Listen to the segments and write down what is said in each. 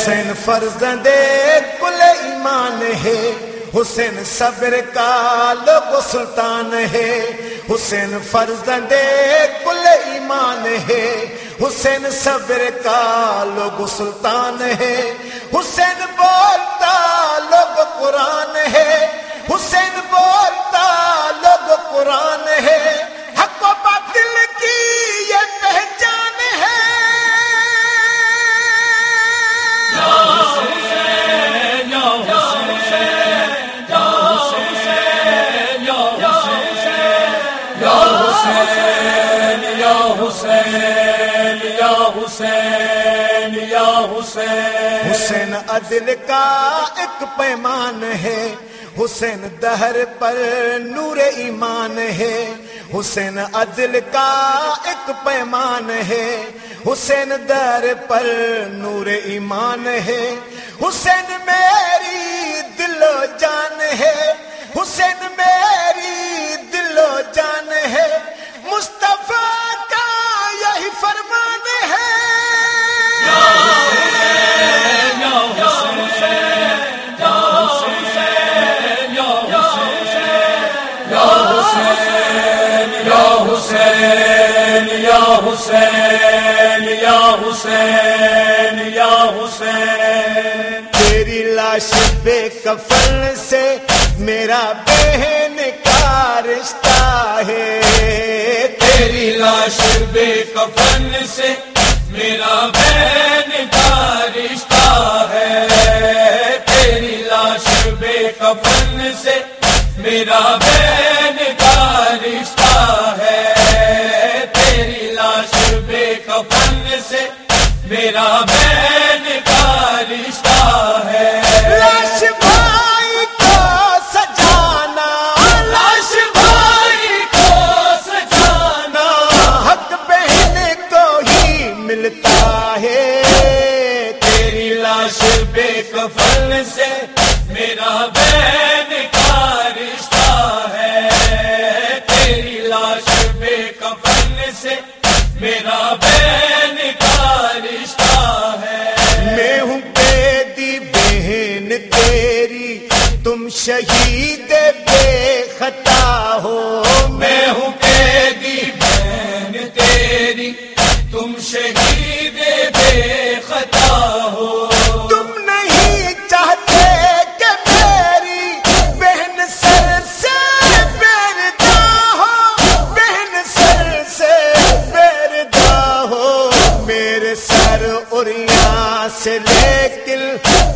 حسین فرزند کل ایمان ہے۔ حسین صبر کا لوگ سلطان ہے۔ حسین فرزند کل ایمان ہے۔ حسین صبر کا لوگ سلطان ہے۔ حسین بولتا لوگ قرآن ہے۔ حسین بولتا لوگ قرآن ہے۔ حسین عدل کا ایک پیمان ہے۔ حسین دہر پر نور ایمان ہے۔ حسین عدل کا ایک پیمان ہے۔ حسین در پر نور ایمان ہے۔ حسین میری دل و جان ہے۔ حسین میری دل و جان ہے۔ تیری لاش بے کفن سے میرا بہن کا رشتہ ہے۔ تیری لاش بے کفن سے میرا بہن کا رشتہ ہے۔ تیری لاش بے کفن سے میرا بہن ہے۔ تیری لاش بے کفن سے میرا بہن کا رشتہ ہے۔ تیری لاش بے کفن سے میرا بہن کا رشتہ ہے۔ میں ہوں قیدی بہن تیری، تم شہید بے خطا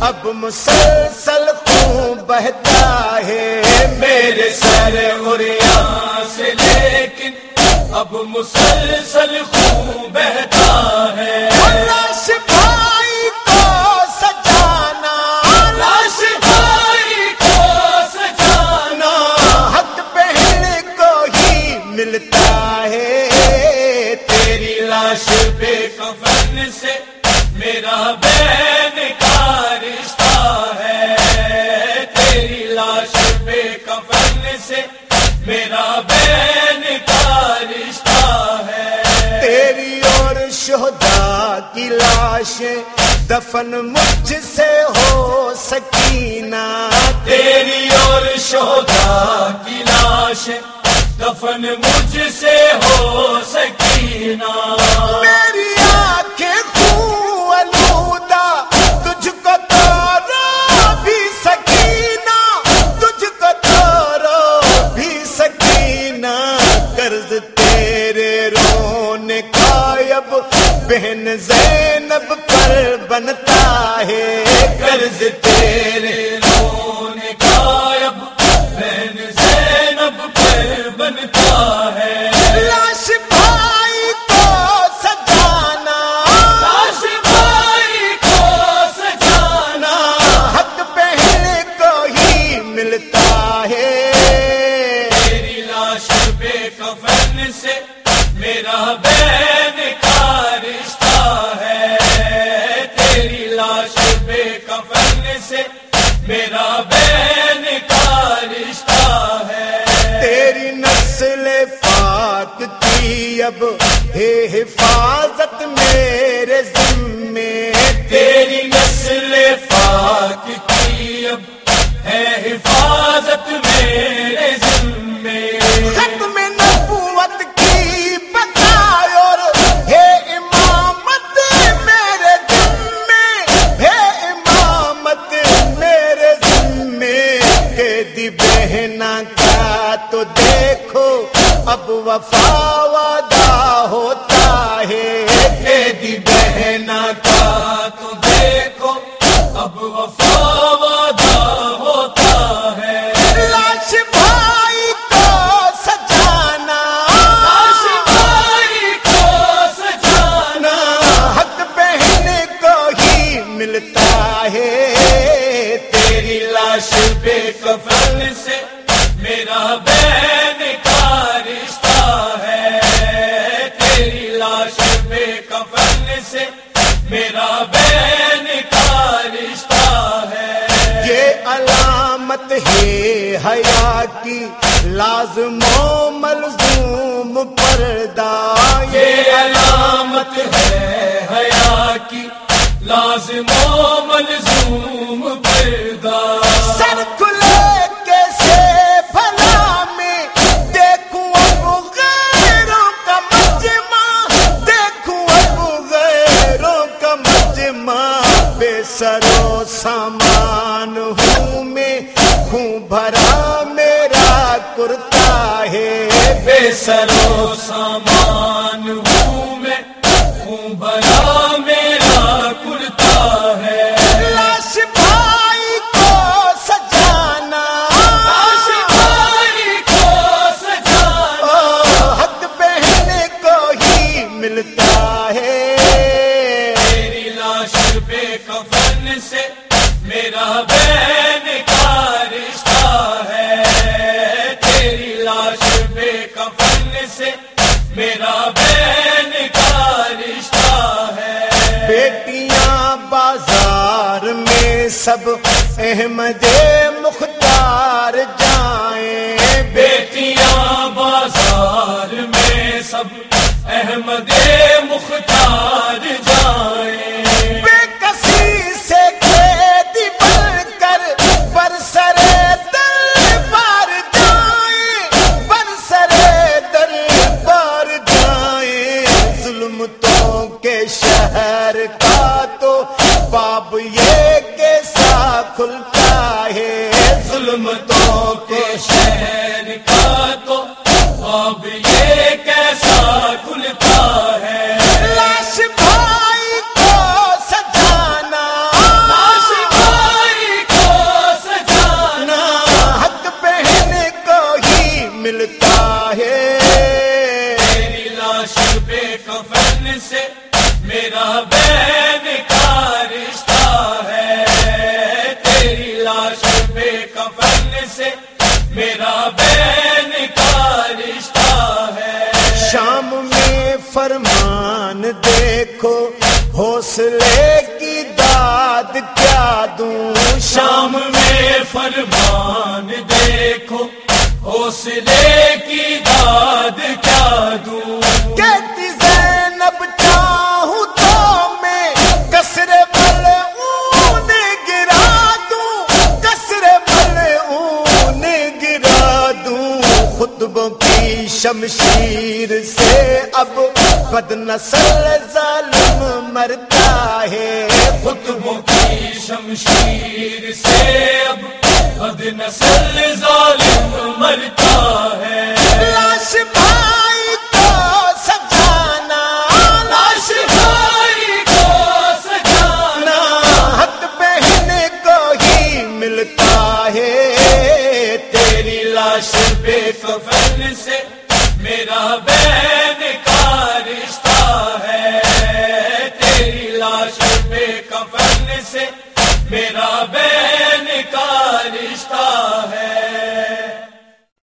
اب مسلسل خون بہتا ہے میرے سر اور یہاں سے لیکن اب مسلسل خون بہتا ہے۔ لاش بھائی کو سجانا۔ لاش بھائی کو سجانا۔ حق بہن کو ہی ملتا ہے۔ تیری لاش بے کفن سے میرا بہن دفن مجھ سے ہو سکینہ۔ تیری اور شودا کی لاش دفن مجھ سے ہو سکینہ۔ پر دی بہنا کا تو دیکھو اب وفا وعدہ ہوتا ہے۔ دی بہنا لاش بے کفن سے میرا بہن کا رشتہ ہے۔ یہ علامت ہے حیا کی لازم و ملزوم پردہ۔ یہ علامت ہے حیا کی لازم و بھرا میرا کرتا ہے بے سرو سامان۔ سے میرا بہن کا رشتہ ہے۔ بیٹیاں بازار میں سب احمد یہ کیسا کھلتا ہے ظلم تو کے شہر حوصلے کی داد کیا دوں؟ شام میں فرمان دیکھو حوصلے کی داد کیا دوں؟ کہتی زینب چاہوں تو میں کسر بل اون گرا دوں کسر بل اون گرا دوں۔ خطبوں کی شمشیر بد نسل ظالم مرتا ہے۔ خطبوں کی شمشیر سے اب بد نسل ظالم مرتا ہے۔ لاش بھائی کو سجانا۔ لاش بھائی کو سجانا۔ حق بہن کو ہی ملتا ہے۔ تیری لاش بے کفن سے میرا بہن